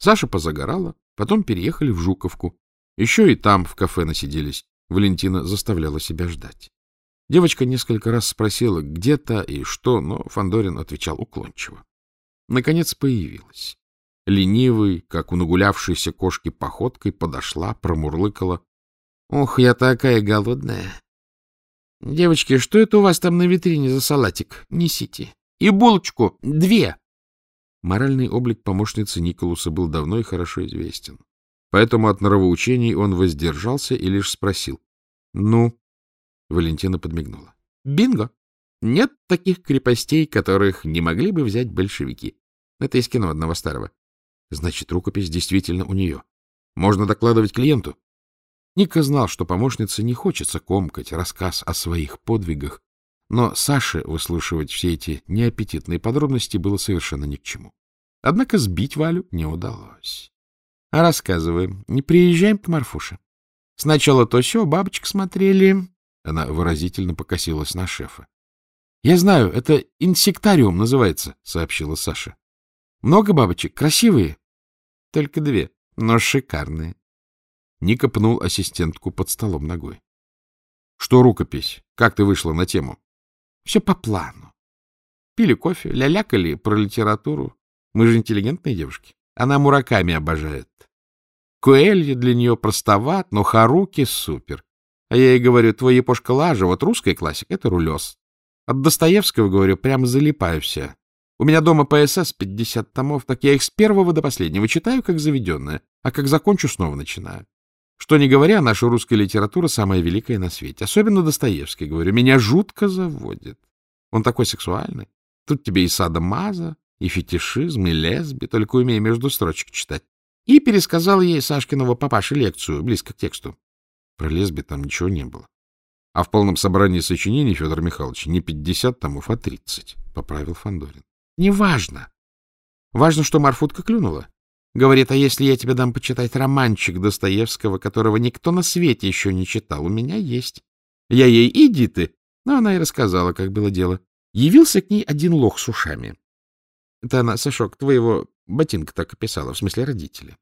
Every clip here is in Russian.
Саша позагорала, потом переехали в Жуковку. Еще и там в кафе насиделись. Валентина заставляла себя ждать. Девочка несколько раз спросила, где-то и что, но Фандорин отвечал уклончиво. Наконец появилась. Ленивый, как у нагулявшейся кошки походкой, подошла, промурлыкала. — Ох, я такая голодная. — Девочки, что это у вас там на витрине за салатик? Несите. И булочку. Две. Моральный облик помощницы Николуса был давно и хорошо известен. Поэтому от норовоучений он воздержался и лишь спросил. — Ну? Валентина подмигнула. — Бинго! Нет таких крепостей, которых не могли бы взять большевики. Это из кино одного старого. Значит, рукопись действительно у нее. Можно докладывать клиенту. Ника знал, что помощнице не хочется комкать рассказ о своих подвигах, но Саше выслушивать все эти неаппетитные подробности было совершенно ни к чему. Однако сбить Валю не удалось. — А рассказываем. Не приезжаем к Марфуше. Сначала то все бабочек смотрели. Она выразительно покосилась на шефа. — Я знаю, это инсектариум называется, — сообщила Саша. — Много бабочек? Красивые? — Только две, но шикарные. Ника пнул ассистентку под столом ногой. — Что рукопись? Как ты вышла на тему? — Все по плану. Пили кофе, лялякали про литературу. Мы же интеллигентные девушки. Она Мураками обожает. Куэлья для нее простоват, но Харуки супер. А я ей говорю, твой Япошка Лажа, вот русская классика, это рулез. От Достоевского, говорю, прямо залипаю вся. У меня дома ПСС 50 томов, так я их с первого до последнего читаю, как заведенная, а как закончу, снова начинаю. Что не говоря, наша русская литература самая великая на свете. Особенно Достоевский, говорю, меня жутко заводит. Он такой сексуальный. Тут тебе и сада маза, и фетишизм, и лесби, только умея между строчек читать. И пересказал ей Сашкиного папаши лекцию, близко к тексту. Про лесби там ничего не было. А в полном собрании сочинений Федор Михайлович не 50 томов, а 30, — поправил Фандорин. Неважно. Важно, что Марфутка клюнула. Говорит, а если я тебе дам почитать романчик Достоевского, которого никто на свете еще не читал, у меня есть. Я ей, иди ты. Но она и рассказала, как было дело. Явился к ней один лох с ушами. Это она, Сашок, твоего ботинка так описала, в смысле родители.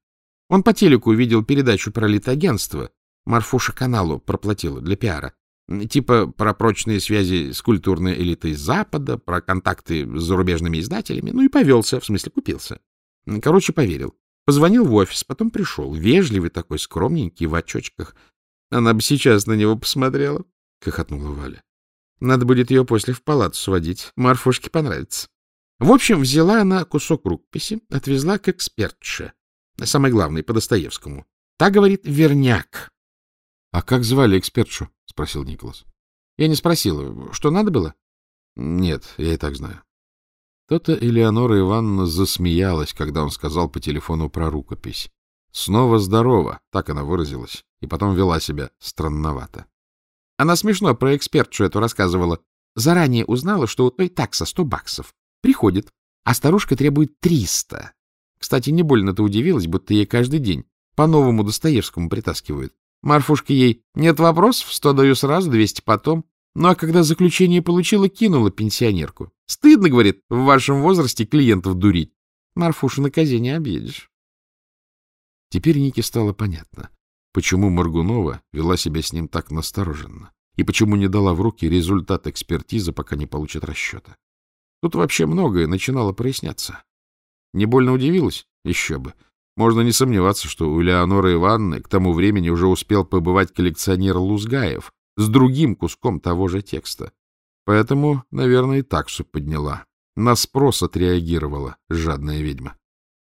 Он по телеку увидел передачу про литагентство. Марфуша каналу проплатила для пиара. Типа про прочные связи с культурной элитой Запада, про контакты с зарубежными издателями. Ну и повелся, в смысле купился. Короче, поверил. Позвонил в офис, потом пришел. Вежливый такой, скромненький, в очочках. Она бы сейчас на него посмотрела, — хохотнула Валя. Надо будет ее после в палату сводить. Марфушке понравится. В общем, взяла она кусок рукописи, отвезла к экспертше. Самое главное, по Достоевскому. Та говорит «верняк». — А как звали экспертшу? — спросил Николас. — Я не спросила. Что надо было? — Нет, я и так знаю. То-то Элеонора Ивановна засмеялась, когда он сказал по телефону про рукопись. Снова здорово, так она выразилась, и потом вела себя странновато. Она смешно про экспертшу эту рассказывала. Заранее узнала, что у той такса сто баксов. Приходит, а старушка требует триста. Кстати, не больно-то удивилась, будто ей каждый день по новому Достоевскому притаскивают. Марфушка ей «нет вопросов, сто даю сразу, двести потом». Ну а когда заключение получила, кинула пенсионерку. «Стыдно, — говорит, — в вашем возрасте клиентов дурить. Марфуша на козе не объедешь». Теперь Нике стало понятно, почему Моргунова вела себя с ним так настороженно и почему не дала в руки результат экспертизы, пока не получит расчета. Тут вообще многое начинало проясняться. Не больно удивилась? Еще бы. Можно не сомневаться, что у Леоноры Ивановны к тому времени уже успел побывать коллекционер Лузгаев с другим куском того же текста. Поэтому, наверное, и таксу подняла. На спрос отреагировала жадная ведьма.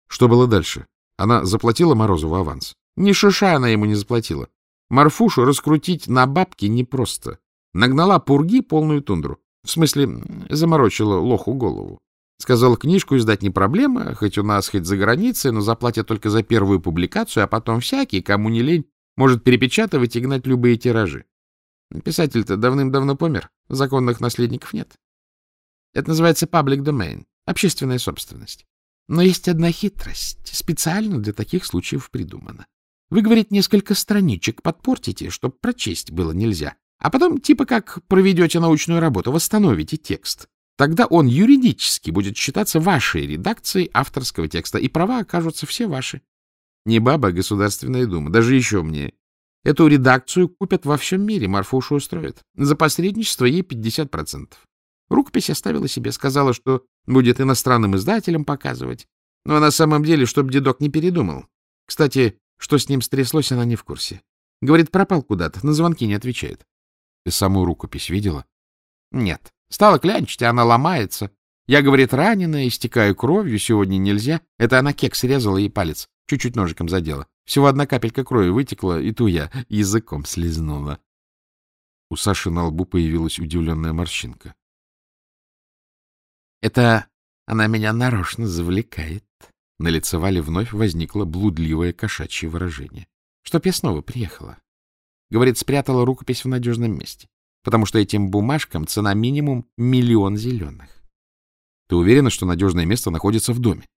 Что было дальше? Она заплатила Морозову аванс. Ни шиша она ему не заплатила. Марфушу раскрутить на бабки непросто. Нагнала пурги полную тундру. В смысле, заморочила лоху голову. Сказала, книжку издать не проблема, хоть у нас, хоть за границей, но заплатят только за первую публикацию, а потом всякий, кому не лень, может перепечатывать и гнать любые тиражи. Писатель-то давным-давно помер, законных наследников нет. Это называется public domain, общественная собственность. Но есть одна хитрость, специально для таких случаев придумана. Вы, говорит, несколько страничек подпортите, чтобы прочесть было нельзя, а потом, типа как проведете научную работу, восстановите текст. Тогда он юридически будет считаться вашей редакцией авторского текста, и права окажутся все ваши. Не баба, а Государственная Дума, даже еще мне. Эту редакцию купят во всем мире, Марфушу устроят. За посредничество ей 50%. Рукопись оставила себе, сказала, что будет иностранным издателям показывать. Но на самом деле, чтоб дедок не передумал. Кстати, что с ним стряслось, она не в курсе. Говорит, пропал куда-то, на звонки не отвечает. Ты саму рукопись видела? Нет. Стала клянчить, а она ломается. Я, говорит, раненая, истекаю кровью, сегодня нельзя. Это она кекс резала и палец. Чуть-чуть ножиком задела. Всего одна капелька крови вытекла, и ту я языком слезнула. У Саши на лбу появилась удивленная морщинка. — Это она меня нарочно завлекает. На лице Вали вновь возникло блудливое кошачье выражение. Чтоб я снова приехала. Говорит, спрятала рукопись в надежном месте, потому что этим бумажкам цена минимум миллион зеленых. Ты уверена, что надежное место находится в доме?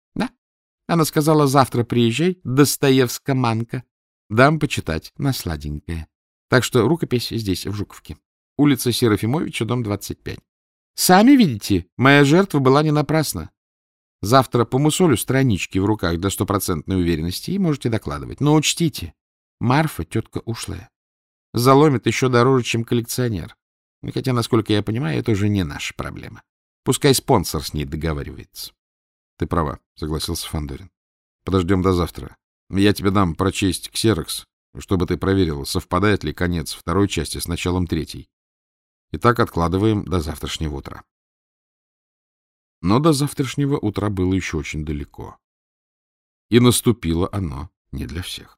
Она сказала, завтра приезжай, Достоевская манка. Дам почитать, на сладенькое. Так что рукопись здесь, в Жуковке. Улица Серафимовича, дом 25. Сами видите, моя жертва была не напрасна. Завтра помусолю странички в руках до стопроцентной уверенности и можете докладывать. Но учтите, Марфа тетка ушлая. Заломит еще дороже, чем коллекционер. Хотя, насколько я понимаю, это уже не наша проблема. Пускай спонсор с ней договаривается. — Ты права, — согласился Фандорин. Подождем до завтра. Я тебе дам прочесть ксерокс, чтобы ты проверил, совпадает ли конец второй части с началом третьей. И так откладываем до завтрашнего утра. Но до завтрашнего утра было еще очень далеко. И наступило оно не для всех.